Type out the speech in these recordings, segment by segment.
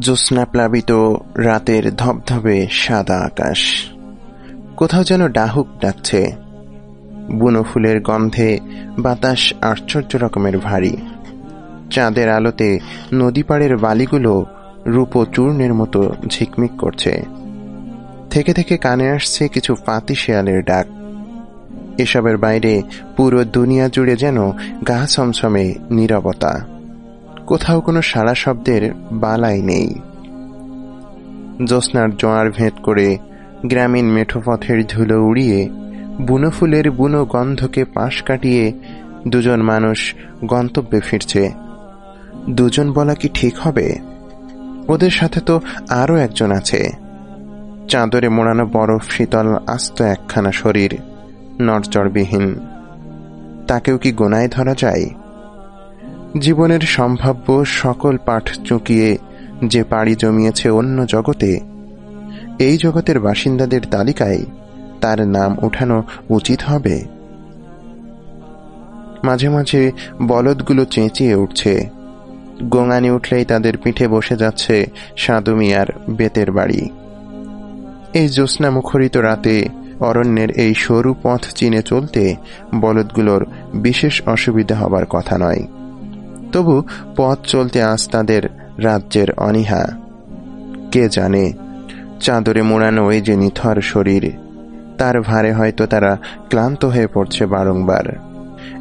জ্যোৎস্নাপ্লাবিত রাতের ধবধবে সাদা আকাশ। কোথাও যেন ডাহুক ডাকছে। বুনো ফুলের গন্ধে বাতাস আশ্চর্য রকমের ভারী। চাঁদের আলোতে নদী পাড়ের বালিগুলো রূপ চূর্ণের মতো ঝিকমিক করছে। থেকে থেকে কানে আসছে কিছু পাতি শেয়ালের ডাক। এসবের বাইরে পুরো দুনিয়া জুড়ে যেন গা ছমছমে নীরবতা। কোথাও কোনো সারা শব্দের বালাই নেই। জ্যোৎস্নার জোয়ার ভেঁট করে গ্রামীণ মেঠোপথের ধুলো উড়িয়ে বুনো ফুলের বুনো গন্ধকে পাশ কাটিয়ে দুজন মানুষ গন্তব্যে ফিরছে। দুজন বলা কি ঠিক হবে? ওদের সাথে তো আরও একজন আছে। চাদরে মোড়ানো বরফ শীতল আস্ত একখানা শরীর, নড়চড়বিহীন। তাকেও কি গোনায় ধরা যায়? জীবনের সম্ভাব্য সকল পাঠ চুকিয়ে যে পাড়ি জমিয়েছে অন্য জগতে, এই জগতের বাসিন্দাদের তালিকায় তার নাম উঠানো উচিত হবে। মাঝে মাঝে বলদগুলো চেঁচিয়ে উঠছে। গোঙানি উঠলেই তাদের পিঠে বসে যাচ্ছে সাধু মিয়ার বেতের বাড়ি। এই জ্যোৎস্না মুখরিত রাতে অরণ্যের এই সরু পথ চিনে চলতে বলদগুলোর বিশেষ অসুবিধা হবার কথা নয়। তবু পথ চলতে আজ তাদের রাজ্যের অনিহা। কে জানে, চাদরে মোড়ানো ওই যে নিথর শরীর, তার ভারে হয়তো তারা ক্লান্ত হয়ে পড়ছে বারংবার।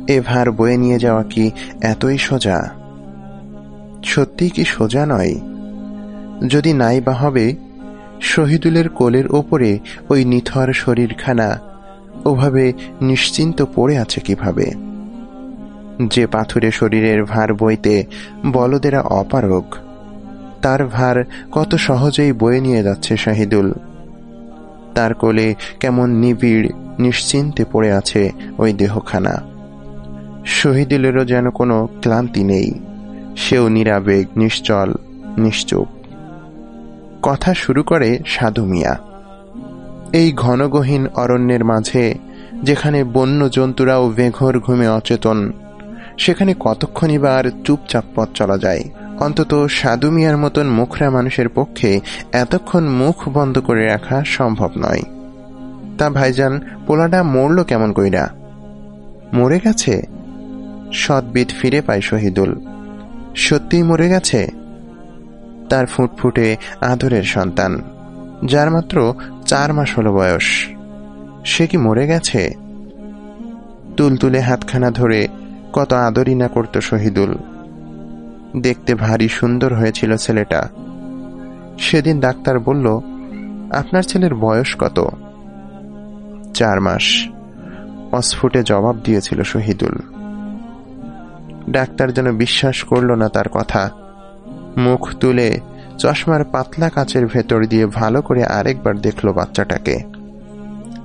এ ভার বয়ে নিয়ে যাওয়া কি এতই সোজা? সত্যি কি সোজা নয়? যদি নাই বা হবে, শহীদুলের কোলের ওপরে ওই নিথর শরীরখানা, ওভাবে নিশ্চিন্ত পড়ে আছে কীভাবে? যে পাথুরে শরীরের ভার বইতে বলদেরা অপারগ তার ভার কত সহজেই বয়ে নিয়ে যাচ্ছে শাহিদুল। তার কোলে কেমন নিবিড় নিশ্চিন্তে পড়ে আছে ওই দেহখানা। শহীদুলেরও যেন কোনো ক্লান্তি নেই, সেও নিরাবেগ, নিশ্চল, নিশ্চুপ। কথা শুরু করে সাধু মিয়া। এই ঘনগহীন অরণ্যের মাঝে, যেখানে বন্য জন্তুরাও বেঘর ঘুমে অচেতন সেখানে কতক্ষণই বা আর চুপচাপ পথ চলা যায়? অন্তত সাধু মিয়ার মতন মুখরা মানুষের পক্ষে এতক্ষণ মুখ বন্ধ করে রাখা সম্ভব নয়। তা ভাইজান পোলাটা মরল কেমন কইরা? মরে গেছে? সৎবিদ ফিরে পায় শহীদুল। সত্যিই মরে গেছে? তার ফুটফুটে আদরের সন্তান, যার মাত্র চার মাস হলো বয়স। সে কি মরে গেছে? তুলতুলে হাতখানা ধরে কত আদরই না করত শহীদুল। দেখতে ভারী সুন্দর হয়েছিল ছেলেটা। সেদিন ডাক্তার বলল, আপনার ছেলের বয়স কত? চার মাস। অস্ফুটে জবাব দিয়েছিল শহীদুল। ডাক্তার যেন বিশ্বাস করল না তার কথা। মুখ তুলে চশমার পাতলা কাচের ভেতর দিয়ে ভালো করে আরেকবার দেখল বাচ্চাটাকে।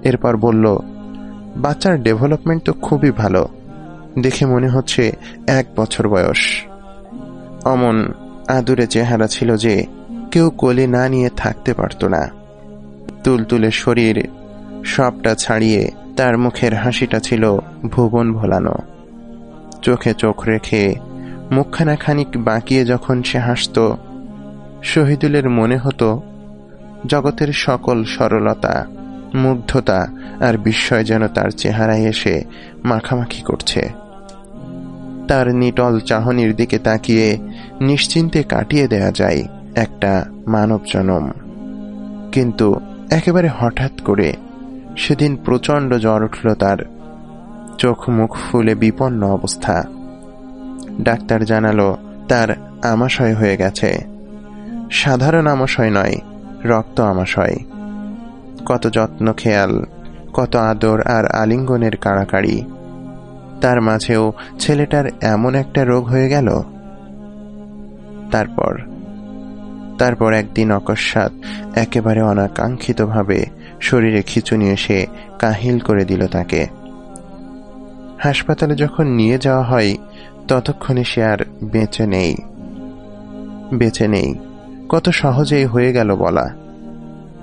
এরপর বলল, বাচ্চার ডেভেলপমেন্ট তো খুবই ভালো। দেখে মনে হচ্ছে এক বছর বয়স। অমন আদুরে চেহারা ছিল যে কেউ কোলে না নিয়ে থাকতে পারত না। তুলতুলে শরীর সবটা ছাড়িয়ে তার মুখের হাসিটা ছিল ভুবন ভোলানো। চোখে চোখ রেখে মুখখানা খানিক বাঁকিয়ে যখন সে হাসত, শহীদুলের মনে হতো জগতের সকল সরলতা, মুগ্ধতা আর বিস্ময় যেন তার চেহারায় এসে মাখামাখি করছে। তার নিটল চাহনির দিকে তাকিয়ে নিশ্চিন্তে কাটিয়ে দেয়া যায় একটা মানব জনম কিন্তু একেবারে হঠাৎ করে সেদিন প্রচণ্ড জ্বর উঠল তার। চোখ মুখ ফুলে বিপন্ন অবস্থা। ডাক্তার জানালো, তার আমাশয় হয়ে গেছে। সাধারণ আমাশয় নয়, রক্ত আমাশয়। কত যত্ন খেয়াল, কত আদর আর আলিঙ্গনের কাড়াকাড়ি। তার মাঝেও ছেলেটার এমন একটা রোগ হয়ে গেল। তারপর তারপর একদিন অকস্মাৎ একেবারে অনাকাঙ্ক্ষিতভাবে শরীরে খিচুনি এসে কাহিল করে দিল তাকে। হাসপাতালে যখন নিয়ে যাওয়া হয়, ততক্ষণে সে আর বেঁচে নেই। বেঁচে নেই। কত সহজেই হয়ে গেল বলা।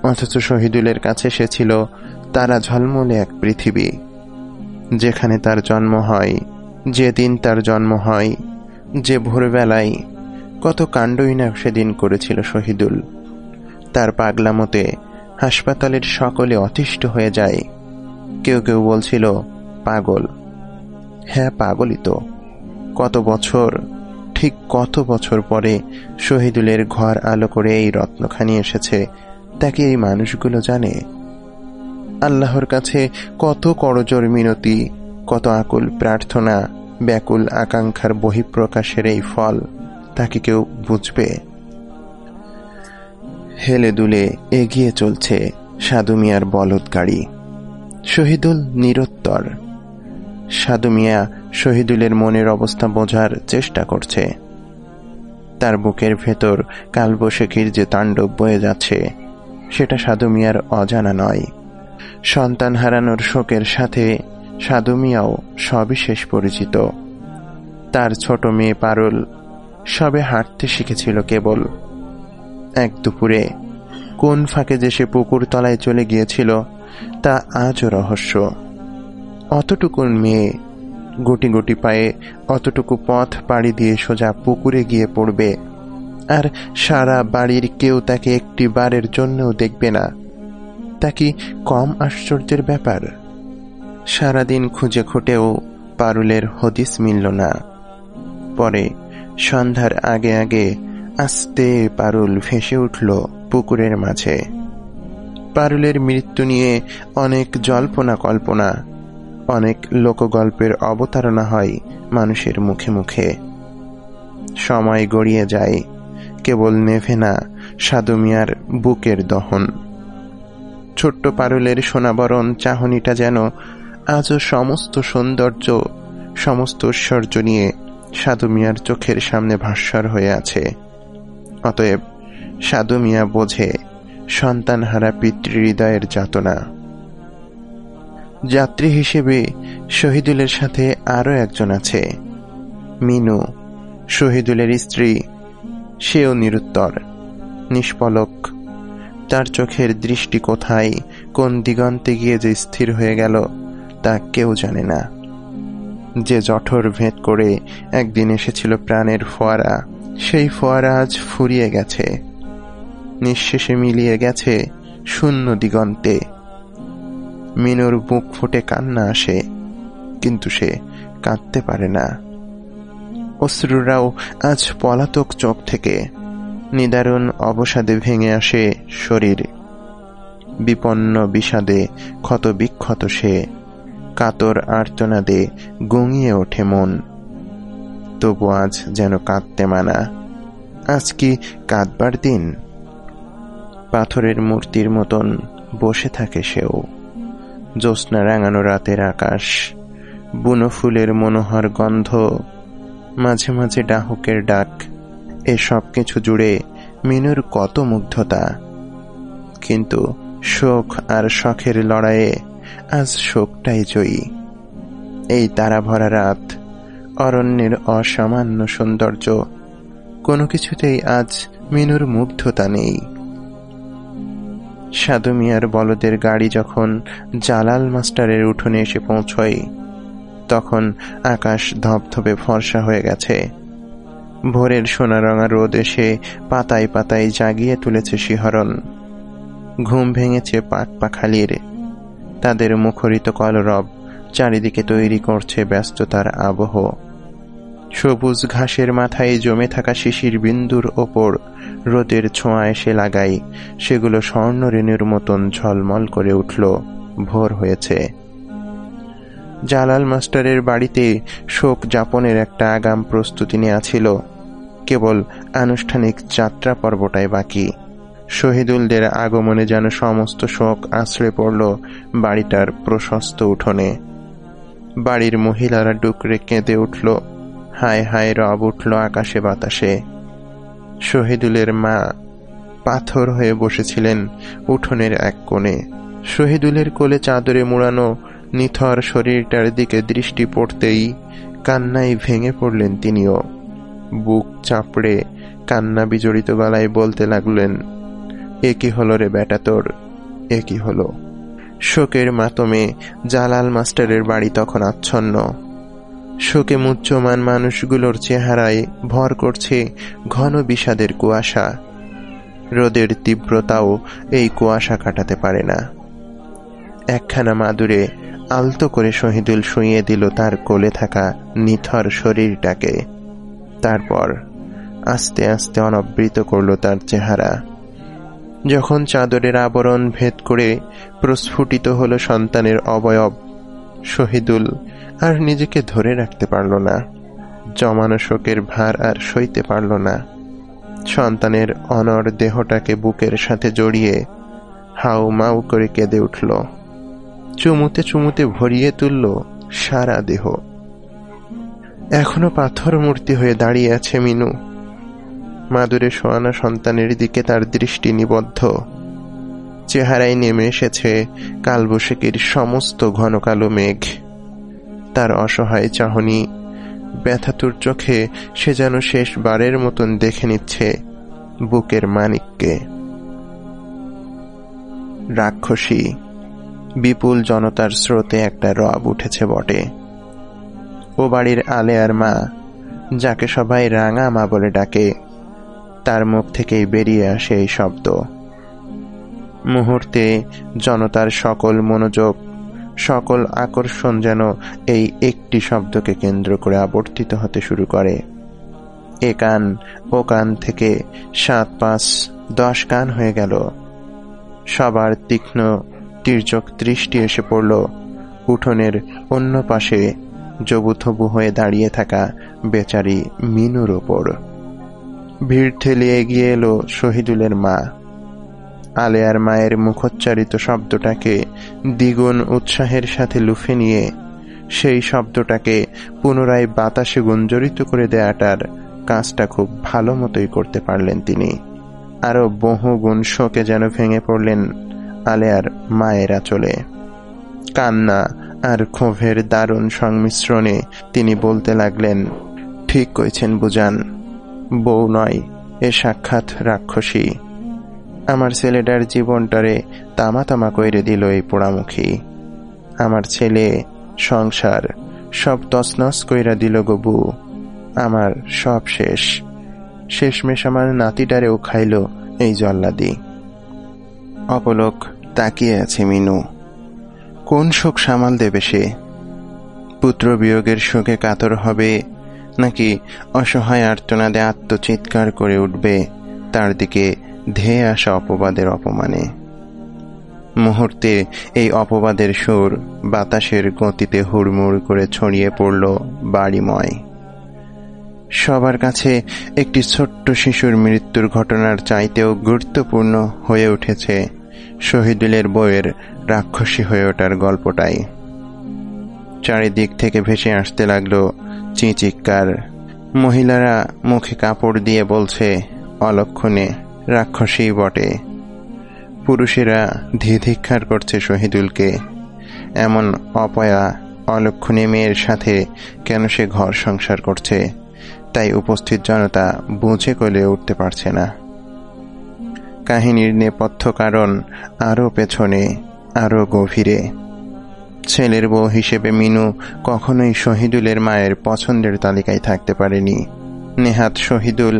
অথচ শহীদুলের কাছে সে ছিল তারা ঝলমলে এক পৃথিবী। যেখানে তার জন্ম হয় যে দিন তার জন্ম হয়, যে ভোরবেলায় কত কাণ্ডই না সেদিন করেছিল শহীদুল। তার পাগলামতে হাসপাতালের সকলে অতিষ্ঠ হয়ে যায়। কেউ কেউ বলছিল, পাগল। হ্যাঁ পাগলই তো। কত বছর? ঠিক কত বছর পরে শহীদুলের ঘর আলো করে এই রত্নখানি এসেছে। তাকে এই মানুষগুলো জানে? আল্লাহর কাছে কত করজোর মিনতি, কত আকুল প্রার্থনা, ব্যাকুল আকাঙ্ক্ষার বহিঃপ্রকাশের এই ফল, তাকে কেউ বুঝবে? হেলে দুলে এগিয়ে চলছে সাধু মিয়ার বলদ গাড়ি শহীদুল নিরুত্তর। সাধু মিয়া শহীদুলের মনের অবস্থা বোঝার চেষ্টা করছে। তার বুকের ভেতর কালবৈশাখীর যে তাণ্ডব বয়ে যাচ্ছে, সেটা সাধু মিয়ার অজানা নয়। সন্তান হারানোর শোকের সাথে সাধু মিয়াও সবিশেষ পরিচিত। তার ছোট মেয়ে পারুল সবে হাঁটতে শিখেছিল কেবল। এক দুপুরে কোন ফাঁকে যে সে পুকুর তলায় চলে গিয়েছিল, তা আজও রহস্য। অতটুকুন মেয়ে গুটি গুটি পায়ে অতটুকু পথ পাড়ি দিয়ে সোজা পুকুরে গিয়ে পড়বে। আর সারা বাড়ির কেউ তাকে একটি বারের জন্যও দেখবে না। তা কি কম আশ্চর্যের ব্যাপার? সারাদিন খুঁজে খুঁটেও পারুলের হদিস মিলল না। পরে, সন্ধ্যার আগে আগে আস্তে পারুল ভেসে উঠল পুকুরের মাঝে। পারুলের মৃত্যু নিয়ে অনেক জল্পনা কল্পনা, অনেক লোকগল্পের অবতারণা হয় মানুষের মুখে মুখে। সময় গড়িয়ে যায়, কেবল নেভে না সাধু মিয়ার বুকের দহন। ছোট্ট পারুলের সোনাবরণ চাহনিটা যেন আজও সমস্ত সৌন্দর্য, সমস্ত ঐশ্বর্য নিয়ে সাধু মিয়ার চোখের সামনে ভাস্বর হয়ে আছে। অতএব সাধু মিয়া বোঝে সন্তানহারা পিতৃহৃদয়ের যাতনা। যাত্রী হিসেবে শহীদুলের সাথে আরও একজন আছে। মিনু, শহীদুলের স্ত্রী, সেও নিরুত্তর, নিষ্পলক। তার চোখের দৃষ্টি কোথায়, কোন দিগন্তে গিয়ে যে স্থির হয়ে গেল, তা কেউ জানে না। যে জঠর ভেদ করে একদিন এসেছিল প্রাণের ফোয়ারা, সেই ফোয়ারা আজ ফুরিয়ে গেছে। নিঃশেষে মিলিয়ে গেছে শূন্য দিগন্তে। মিনুর বুক ফুটে কান্না আসে, কিন্তু সে কাঁদতে পারে না। অশ্রুরাও আজ পলাতক চোখ থেকে নিদারুণ অবসাদে ভেঙে আসে শরীর। বিপন্ন বিষাদে ক্ষত বিক্ষত সে। কাতর আর্তনাদে গঙিয়ে ওঠে মন। তবু আজ যেন কাঁদতে মানা। আজ কি কাঁদবার দিন? পাথরের মূর্তির মতন বসে থাকে সেও। জ্যোৎস্না রাঙানো রাতের আকাশ। বুনো ফুলের মনোহর গন্ধ। মাঝে মাঝে ডাহুকের ডাক। এ সব কিছু জুড়ে মিনুর কত মুগ্ধতা। কিন্তু শোক আর শখের লড়াইয়ে আজ শোকটাই জয়ী। এই তারা ভরা রাত, অরণ্যের অসামান্য সৌন্দর্য, কোনো কিছুতেই আজ মিনুর মুগ্ধতা নেই। সাধু মিয়ার বলদের গাড়ি যখন জালাল মাস্টারের উঠোনে এসে পৌঁছয়, তখন আকাশ ধপধপে ফর্সা হয়ে গেছে। ভোরের সোনারঙা রোদ এসে পাতায় পাতায় জাগিয়ে তুলেছে শিহরণ। ঘুম ভেঙেছে পাক পাখালির তাদের মুখরিত কলরব চারিদিকে তৈরি করছে ব্যস্ততার আবহ। সবুজ ঘাসের মাথায় জমে থাকা শিশির বিন্দুর ওপর রোদের ছোঁয়া এসে লাগাই সেগুলো স্বর্ণরেণুর মতন ঝলমল করে উঠল, ভোর হয়েছে। জালাল মাস্টারের বাড়িতে শোক যাপনের একটা আগাম প্রস্তুতি নেওয়া ছিল। কেবল আনুষ্ঠানিক যাত্রা পর্বটাই বাকি। শহীদুলদের আগমনে যেন সমস্ত শোক আশ্রয় পড়ল বাড়িটার প্রশস্ত উঠোনে। বাড়ির মহিলারা ডুকরে কেঁদে উঠল, হায় হায় রব উঠল আকাশে বাতাসে। শহীদুলের মা পাথর হয়ে বসেছিলেন উঠোনের এক কোণে। শহীদুলের কোলে চাদরে মুড়ানো নিথর শরীরটার দিকে দৃষ্টি পড়তেই কান্নায় ভেঙে পড়লেন তিনিও। বুক চাপড়ে কান্না বিজড়িত গলায় বলতে লাগলেন, এ কি হলো রে বেটা তোর? এ কি হলো? শোকের মাতমে জালাল মাস্টারের বাড়ি তখন আচ্ছন্ন। শোকে মুচ্যমান মানুষগুলোর চেহারায় ভর করছে ঘন বিষাদের কুয়াশা। রোদের তীব্রতাও এই কুয়াশা কাটাতে পারে না। একখানা মাদুরে আলতো করে শহীদুল শুইয়ে দিল তার কোলে থাকা নিথর শরীরটাকে। তারপর আস্তে আস্তে অনবৃত করল তার চেহারা। যখন চাদরের আবরণ ভেদ করে প্রস্ফুটিত হলো সন্তানের অবয়ব, শহীদুল আর নিজেকে ধরে রাখতে পারল না। জমানো শোকের ভার আর সইতে পারল না। সন্তানের অনর দেহটাকে বুকের সাথে জড়িয়ে হাউ মাউ করে কেঁদে উঠল। চুমুতে চুমুতে ভরিয়ে তুলল সারা দেহ। এখনও পাথর মূর্তি হয়ে দাঁড়িয়ে আছে মিনু। মাদুরে শোয়ানা সন্তানের দিকে তার দৃষ্টি নিবদ্ধ। চেহারায় নেমে এসেছে কালবৈশাখীর সমস্ত ঘন কালো মেঘ। তার অসহায় চাহনি ব্যথাতুর চোখে সে যেন শেষবারের মতন দেখে নিচ্ছে বুকের মানিককে। রাক্ষসী, বিপুল জনতার স্রোতে একটা রব উঠেছে বটে। ও বাড়ির আলেয়ার মা, যাকে সবাই রাঙা মা বলে ডাকে, তার মুখ থেকেই বেরিয়ে আসে এই শব্দ। মুহূর্তে জনতার সকল মনোযোগ, সকল আকর্ষণ যেন এই একটি শব্দকে কেন্দ্র করে আবর্তিত হতে শুরু করে। এ কান, ও কান থেকে সাত পাঁচ, দশ কান হয়ে গেল। সবার তীক্ষ্ণ, তীর্যক দৃষ্টি এসে পড়ল। উঠোনের অন্য পাশে জবুথবু হয়ে দাঁড়িয়ে থাকা বেচারি মিনুর ওপর। ভিড় ঠেলে এগিয়ে এলো শহীদুলের মা। আলেয়ার মায়ের মুখোচ্চারিত শব্দটাকে দ্বিগুণ উৎসাহের সাথে লুফে নিয়ে সেই শব্দটাকে পুনরায় বাতাসে গুঞ্জরিত করে দেয়াটার কাজটা খুব ভালো মতোই করতে পারলেন তিনি। আরও বহু গুণ শোকে যেন ভেঙে পড়লেন আলেয়ার মায়েরা চলে কান্না আর ক্ষোভের দারুণ সংমিশ্রণে তিনি বলতে লাগলেন, ঠিক কইছেন বুঝান, বউ নয়, এ সাক্ষাৎ রাক্ষসী। আমার ছেলেটার জীবনটারে তামা তামা কইরে দিল এই পোড়ামুখী। আমার ছেলে, সংসার, সব তসনস কইরা দিল গবু। আমার সব শেষ। শেষমেশ আমার নাতিটারেও খাইল এই জল্লাদি। অপলক তাকিয়ে আছে মিনু। কোন শোক সামাল দেবে সে? পুত্র বিয়োগের শোকে কাতর হবে, নাকি অসহায় আর্তনাদে আত্মচিৎকার করে উঠবে তার দিকে ধেয়ে আসা অপবাদের অপমানে? মুহূর্তে এই অপবাদের সুর বাতাসের গতিতে হুড়মুড় করে ছড়িয়ে পড়ল বাড়িময়। সবার কাছে একটি ছোট্ট শিশুর মৃত্যুর ঘটনার চাইতেও গুরুত্বপূর্ণ হয়ে উঠেছে শহীদুলের বইয়ের রাক্ষসী হয়ে ওঠার গল্পটাই। চারিদিক থেকে ভেসে আসতে লাগল চিচিৎকার মহিলারা মুখে কাপড় দিয়ে বলছে, অলক্ষণে রাক্ষসী বটে। পুরুষেরা ধিধিক্ষার করছে শহীদুলকে। এমন অপয়া, অলক্ষণে মেয়ের সাথে কেন সে ঘর সংসার করছে, তাই উপস্থিত জনতা বুঝে কলে উঠতে পারছে না। কাহিনীর নেপথ্য কারণ আরও পেছনে, আরও গভীরে। ছেলের বউ হিসেবে মিনু কখনোই শহীদুলের মায়ের পছন্দের তালিকায় থাকতে পারেনি। নেহাত শহীদুল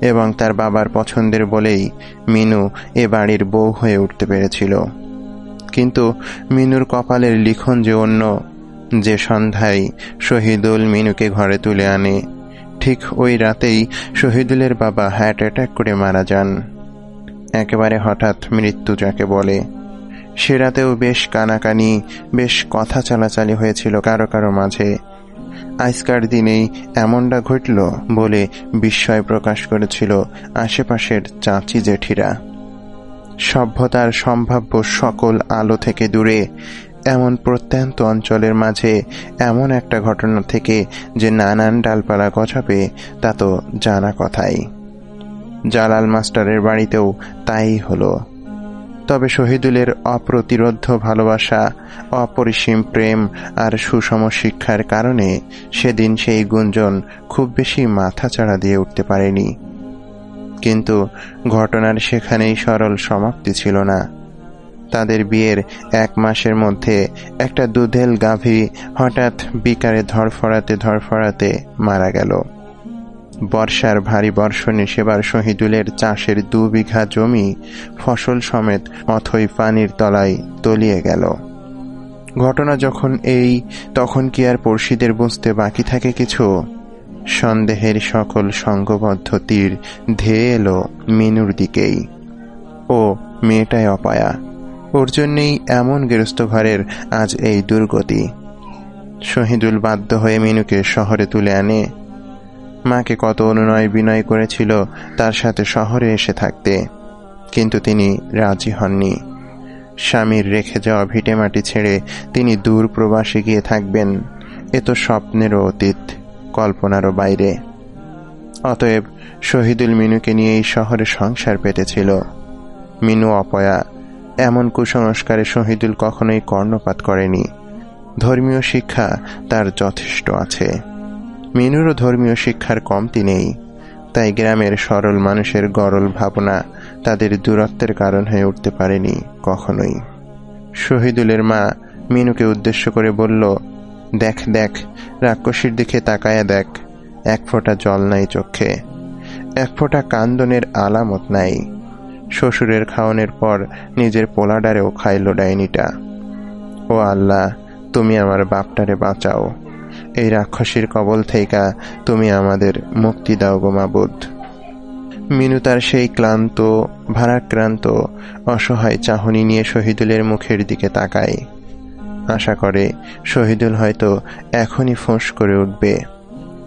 এবং তার বাবার পছন্দের বলেই মিনু এ বাড়ির বউ হয়ে উঠতে পেরেছিল। কিন্তু মিনুর কপালের লিখন যে অন্য, যে সন্ধ্যায় শহীদুল মিনুকে ঘরে তুলে আনে, ঠিক ওই রাতেই শহীদুলের বাবা হার্ট অ্যাটাক করে মারা যান। একেবারে হঠাৎ মৃত্যু যাকে বলে। সে রাতেও বেশ কানাকানি, বেশ কথা চালাচালি হয়েছিল কারও কারও মাঝে। আজকার দিনেই এমনটা ঘটল বলে বিস্ময় প্রকাশ করেছিল আশেপাশের চাচি জেঠিরা। সভ্যতার সম্ভাব্য সকল আলো থেকে দূরে, এমন প্রত্যন্ত অঞ্চলের মাঝে এমন একটা ঘটনা থেকে যে নানান ডালপালা গছাবে, তা তো জানা কথাই। জালাল মাস্টারের বাড়িতেও তাই হলো। তবে শহীদুলের অপ্রতিরোধ ভালোবাসা, অপরিসীম প্রেম আর সুষম শিক্ষার কারণে সেদিন সেই গুঞ্জন খুব বেশি মাথা চাড়া দিয়ে উঠতে পারেনি। কিন্তু ঘটনার সেখানেই সরল সমাপ্তি ছিল না। তাদের বিয়ের এক মাসের মধ্যে একটা দুধেল গাভী হঠাৎ বিকারে ধরফড়াতে ধরফড়াতে মারা গেল। বর্ষার ভারী বর্ষণে সেবার শহীদুলের চাষের দু বিঘা জমি ফসল সমেত অথই পানির তলায় তলিয়ে গেল। ঘটনা যখন এই, তখন কি আর পড়শিদের বুঝতে বাকি থাকে কিছু? সন্দেহের সকল সঙ্গবদ্ধ তীর ধেয়ে এলো মিনুর দিকেই। ও, মেয়েটাই অপায়া। ওর জন্যেই এমন গৃহস্থ ঘরের আজ এই দুর্গতি। শহীদুল বাধ্য হয়ে মিনুকে শহরে তুলে আনে। মাকে কত অনুনয় বিনয় করেছিল, তার সাথে শহরে এসে থাকতে। কিন্তু তিনি রাজি হননি। স্বামীর রেখে যাওয়া ভিটেমাটি ছেড়ে তিনি দূর প্রবাসে গিয়ে থাকবেন। এ তো স্বপ্নেরও অতীত, কল্পনারও বাইরে। অতএব শহীদুল মিনুকে নিয়েই শহরে সংসার পেতেছিল। মিনু অপয়া, এমন কুসংস্কারে শহীদুল কখনোই কর্ণপাত করেনি। ধর্মীয় শিক্ষা তার যথেষ্ট আছে। মিনুরও ধর্মীয় শিক্ষার কমতি নেই। তাই গ্রামের সরল মানুষের গরল ভাবনা তাদের দূরত্বের কারণ হয়ে উঠতে পারেনি কখনোই। শহীদুলের মা মিনুকে উদ্দেশ্য করে বলল, দেখ দেখ, রাক্ষসীর দিকে তাকায়া দেখ, এক ফোঁটা জল নাই চোখে। এক ফোঁটা কান্দনের আলামত নাই। শ্বশুরের খাওয়ানোর পর নিজের পোলাডারেও খাইল ডাইনিটা। ও আল্লাহ, তুমি আমার বাপটারে বাঁচাও। এই রাক্ষসীর কবল থেকা তুমি আমাদের মুক্তি দাও গো মাবুদ। মিনু তার সেই ক্লান্ত, ভারাক্রান্ত, অসহায় চাহনি নিয়ে শহীদুলের মুখের দিকে তাকায়। আশা করে শহীদুল হয়তো এখনই ফোঁস করে উঠবে,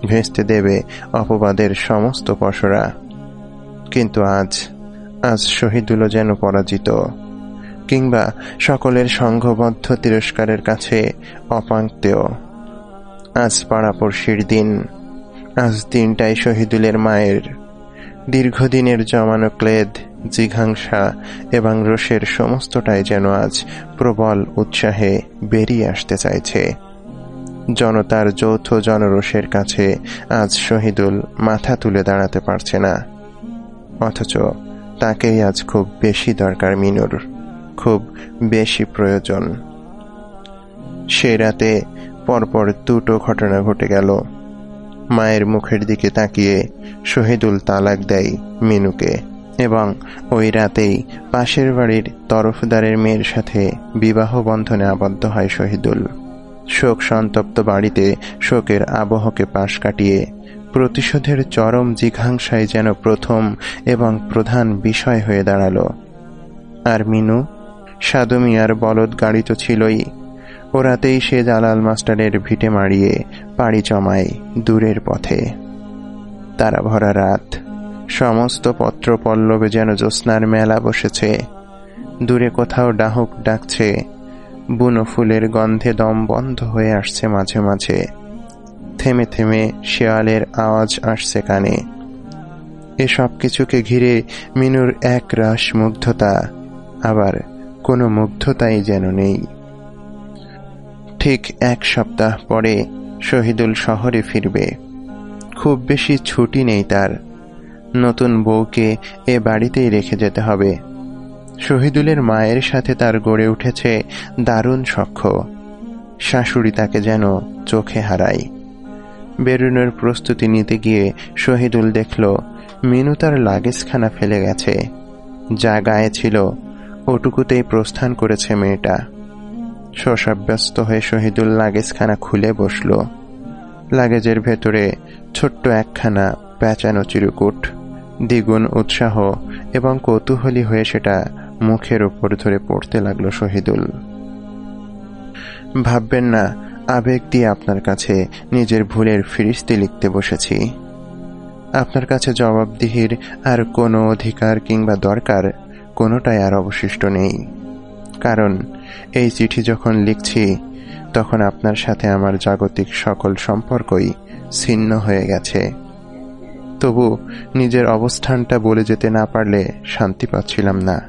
ভেস্তে দেবে অপবাদের সমস্ত পশরা। কিন্তু আজ আজ শহীদুলও যেন পরাজিত, কিংবা সকলের সংঘবদ্ধ তিরস্কারের কাছে অপাঙ্ক্তেয় আজ পাড়াপড়শির দিন, আজ দিনটাই শহীদুলের মায়ের। দীর্ঘদিনের জমানো ক্লেদ, জিঘাংসা এবং রোষের সমস্তটাই যেন আজ প্রবল উৎসাহে বেরিয়ে আসতে চাইছে। জনতার যৌথ জনরোষের কাছে আজ শহীদুল মাথা তুলে দাঁড়াতে পারছে না। অথচ তাকেই আজ খুব বেশি দরকার মিনুর, খুব বেশি প্রয়োজন। সে রাতে পরপর দুটো ঘটনা ঘটে গেল। মায়ের মুখের দিকে তাকিয়ে শহীদুল তালাক দেয় মিনুকে এবং ওই রাতেই পাশের বাড়ির তরফদারের মেয়ের সাথে বিবাহ বন্ধনে আবদ্ধ হয় শহীদুল। শোক সন্তপ্ত বাড়িতে শোকের আবহকে পাশ কাটিয়ে প্রতিশোধের চরম জিঘাংসায় যেন প্রথম এবং প্রধান বিষয় হয়ে দাঁড়াল। আর মিনু? সাদু মিয়ার বলদ গাড়ি তো ছিলই। ওরাতেই সে জালাল মাস্টারের ভিটে মারিয়ে পাড়ি জমায় দূরের পথে। তারা ভরা রাত। সমস্ত পত্র পল্লবে যেন জ্যোৎস্নার মেলা বসেছে। দূরে কোথাও ডাহুক ডাকছে। বুনো ফুলের গন্ধে দম বন্ধ হয়ে আসছে মাঝে মাঝে। থেমে থেমে শেয়ালের আওয়াজ আসছে কানে। এসব কিছুকে ঘিরে মিনুর এক রাস মুগ্ধতা। আবার কোনো মুগ্ধতাই যেন নেই। ঠিক এক সপ্তাহ পরে শহীদুল শহরে ফিরবে। খুব বেশি ছুটি নেই তার। নতুন বউকে এ বাড়িতেই রেখে যেতে হবে। শহীদুলের মায়ের সাথে তার গড়ে উঠেছে দারুণ সখ্য। শাশুড়ি তাকে যেন চোখে হারায়। বেরুনোর প্রস্তুতি নিতে গিয়ে শহীদুল দেখল, মিনু তার লাগেজখানা ফেলে গেছে। যা গায়ে ছিল, ওটুকুতেই প্রস্থান করেছে মেয়েটা। শশাব্যস্ত হয়ে শহীদুল লাগেজখানা খুলে বসল। লাগেজের ভেতরে ছোট্ট একখানা প্যাঁচানো চিরকুট, দ্বিগুণ উৎসাহ এবং কৌতূহলী হয়ে সেটা মুখের ওপর ধরে পড়তে লাগল শহীদুল। ভাববেন না, আবেগ দিয়ে আপনার কাছে নিজের ভুলের ফিরিস্তি লিখতে বসেছি। আপনার কাছে জবাবদিহির আর কোনো অধিকার কিংবা দরকার কোনোটাই আর অবশিষ্ট নেই। কারণ, এই চিঠি যখন লিখছি, তখন আপনার সাথে আমার জাগতিক সকল সম্পর্কই ছিন্ন হয়ে গেছে। তবু নিজের অবস্থানটা বলে যেতে না পারলে শান্তি পাচ্ছিলাম না।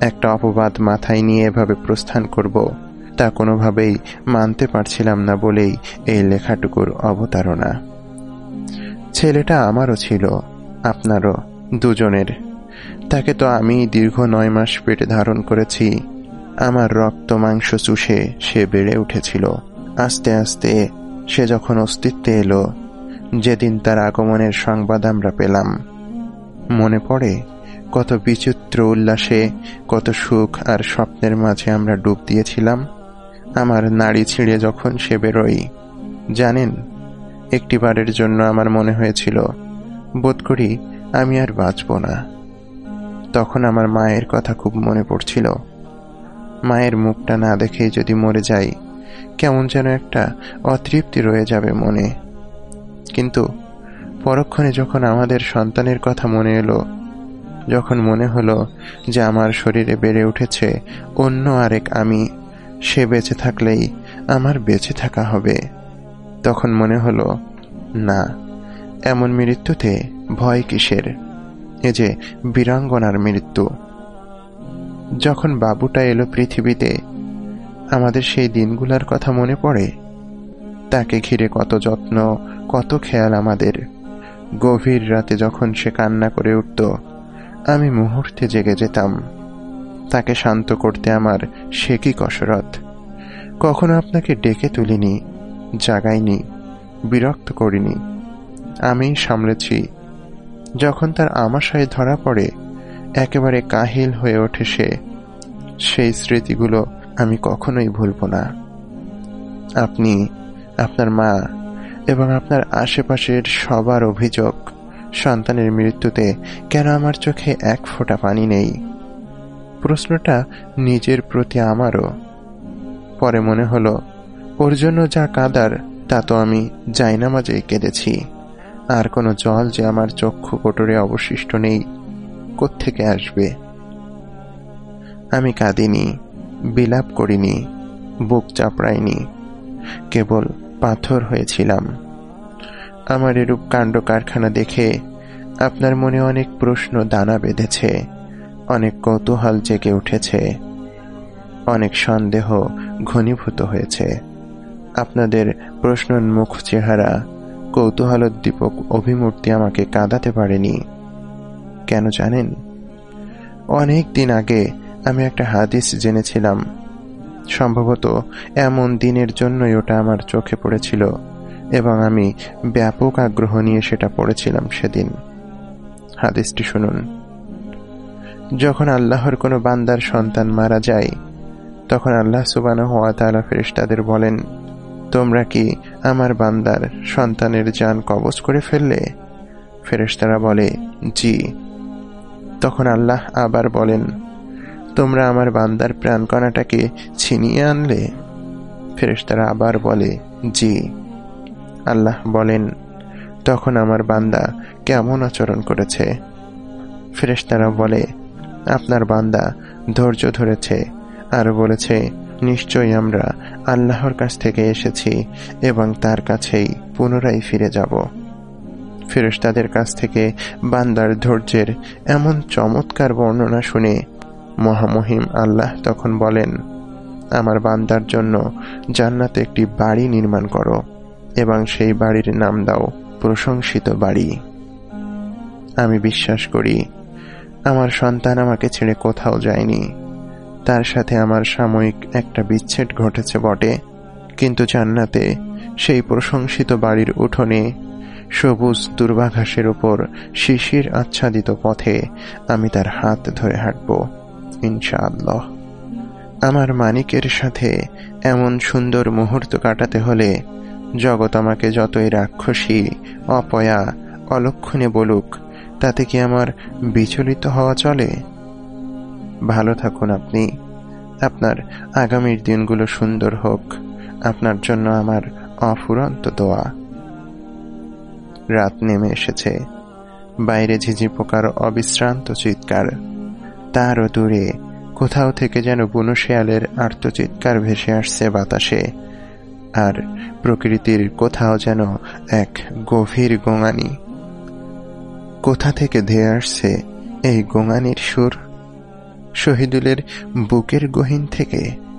একটা অপবাদ মাথায় নিয়ে এভাবে প্রস্থান করব, তা কোনোভাবেই মানতে পারছিলাম না বলেই এই লেখাটুকুর অবতারণা। ছেলেটা আমারও ছিল, আপনারও, দুজনের। তাকে তো আমি দীর্ঘ নয় মাস পেটে ধারণ করেছি। আমার রক্ত মাংস চুষে সে বেড়ে উঠেছিল। আস্তে আস্তে সে যখন অস্তিত্বে এলো, যেদিন তার আগমনের সংবাদ আমরা পেলাম। মনে পড়ে, কত বিচিত্র উল্লাসে, কত সুখ আর স্বপ্নের মাঝে আমরা ডুব দিয়েছিলাম। আমার নাড়ি ছিঁড়ে যখন সে বেরোই জানেন, একটিবারের জন্য আমার মনে হয়েছিল, বোধ করি আমি আর বাঁচব না। তখন আমার মায়ের কথা খুব মনে পড়ছিল। মায়ের মুখটা না দেখেই যদি মরে যাই, কেমন যেন একটা অতৃপ্তি রয়ে যাবে মনে। কিন্তু পরক্ষণে যখন আমাদের সন্তানের কথা মনে এলো, যখন মনে হলো যে আমার শরীরে বেড়ে উঠেছে অন্য আরেক আমি, সে বেঁচে থাকলেই আমার বেঁচে থাকা হবে। তখন মনে হলো, না, এমন মৃত্যুতে ভয় কিসের? এ যে বীরাঙ্গনার মৃত্যু। যখন বাবুটা এলো পৃথিবীতে, আমাদের সেই দিনগুলার কথা মনে পড়ে? তাকে ঘিরে কত যত্ন, কত খেয়াল আমাদের। গভীর রাতে যখন সে কান্না করে উঠত, আমি মুহূর্তে জেগে যেতাম। তাকে শান্ত করতে আমার সে কি কসরত? কখনো আপনাকে ডেকে তুলিনি, জাগাইনি, বিরক্ত করিনি। আমি সামলেছি যখন তার আমাশায় ধরা পড়ে, একেবারে কাহিল হয়ে ওঠে সে। সেই স্মৃতিগুলো আমি কখনোই ভুলব না। আপনি, আপনার মা এবং আপনার আশেপাশের সবার অভিযোগ, সন্তানের মৃত্যুতে কেন আমার চোখে এক ফোঁটা পানি নেই? প্রশ্নটা নিজের প্রতি আমারও। পরে মনে হলো, ওর জন্য যা কাদার, তা তো আমি জাইনামাজেই কেঁদেছি। আর কোনো জল যে আমার চক্ষু কোটরে অবশিষ্ট নেই, কোত্থেকে আসবে? আমি কাঁদিনি, বিলাপ করিনি, বুক চাপড়াইনি, কেবল পাথর হয়েছিলাম। আমার এরূপ কাণ্ড কারখানা দেখে আপনার মনে অনেক প্রশ্ন দানা বেঁধেছে, অনেক কৌতূহল জেগে উঠেছে, অনেক সন্দেহ ঘনীভূত হয়েছে। আপনাদের প্রশ্নোন্মুখ চেহারা কৌতূহলোদ্দীপক অভিমূর্তি আমাকে কাঁদাতে পারেনি। কেন জানেন? অনেক দিন আগে আমি একটা হাদিস জেনেছিলাম। সম্ভবত এমন দিনের জন্যই ওটা আমার চোখে পড়েছিল এবং আমি ব্যাপক আগ্রহ নিয়ে সেটা পড়েছিলাম সেদিন। হাদিসটি শুনুন। যখন আল্লাহর কোনো বান্দার সন্তান মারা যায়, তখন আল্লাহ সুবানা হওয়া তালা ফেরিস্তাদের বলেন তোমরা কি আমার বান্দার সন্তানের যান কবজ করে ফেললে? ফেরেশতারা বলে, জি। তখন আল্লাহ আবার বলেন, তোমরা আমার বান্দার প্রাণকণাটাকে ছিনিয়ে আনলে? ফেরেশতারা আবার বলে, জি। আল্লাহ বলেন, তখন আমার বান্দা কেমন আচরণ করেছে? ফেরেশতারা বলে, আপনার বান্দা ধৈর্য ধরেছে আর বলেছে নিশ্চয়ই আমরা আল্লাহর কাছ থেকে এসেছি এবং তার কাছেই পুনরায় ফিরে যাব। ফেরেশতাদের কাছ থেকে বান্দার ধৈর্যের এমন চমৎকার বর্ণনা শুনে মহামহিম আল্লাহ তখন বলেন, আমার বান্দার জন্য জান্নাতে একটি বাড়ি নির্মাণ করো এবং সেই বাড়ির নাম দাও প্রশংসিত বাড়ি। আমি বিশ্বাস করি, আমার সন্তান আমাকে ছেড়ে কোথাও যায়নি। তার সাথে আমার সাময়িক একটা বিচ্ছেদ ঘটেছে বটে। কিন্তু জান্নাতে সেই প্রশংসিত বাড়ির উঠোনে সবুজ দুর্বাঘাসের উপর শিশির আচ্ছাদিত পথে আমি তার হাত ধরে হাঁটব, ইনশাআল্লাহ। আমার মানিকের সাথে এমন সুন্দর মুহূর্ত কাটাতে হলে জগৎ আমাকে যতই রাক্ষসী, অপয়া, অলক্ষণে বলুক, তাতে কি আমার বিচলিত হওয়া চলে? ভালো থাকুন আপনি। আপনার আগামীর দিনগুলো সুন্দর হোক। আপনার জন্য আমার অফুরন্ত দোয়া। রাত নেমে এসেছে। বাইরে ঝিঝি পোকার অবিশ্রান্ত চিৎকার। তারও দূরে কোথাও থেকে যেন বুনো শেয়ালের আর্তচিৎকার ভেসে আসছে বাতাসে। আর প্রকৃতির কোথাও যেন এক গভীর গোঙানি। কোথা থেকে ধেয়ে আসছে এই গোঙানির সুর? শহীদুলের বুকের গহীন থেকে